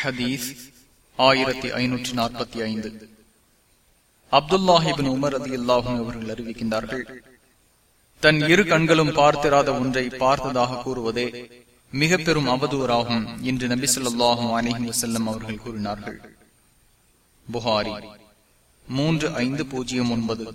ஹதீஸ் ஆயிரத்தி ஐநூற்றி நாற்பத்தி ஐந்து. அப்துல்லாஹிபின் உமர் அதி அல்லாஹும் அவர்கள் அறிவிக்கின்றார்கள் தன் இரு கண்களும் பார்த்திராத ஒன்றை பார்த்ததாக கூறுவதே மிக பெரும் அவதூறாகும் என்று நபி சொல்லாஹும் அலிஹி வசல்லம் அவர்கள் கூறினார்கள். புகாரி மூன்று ஐந்து பூஜ்ஜியம் ஒன்பது.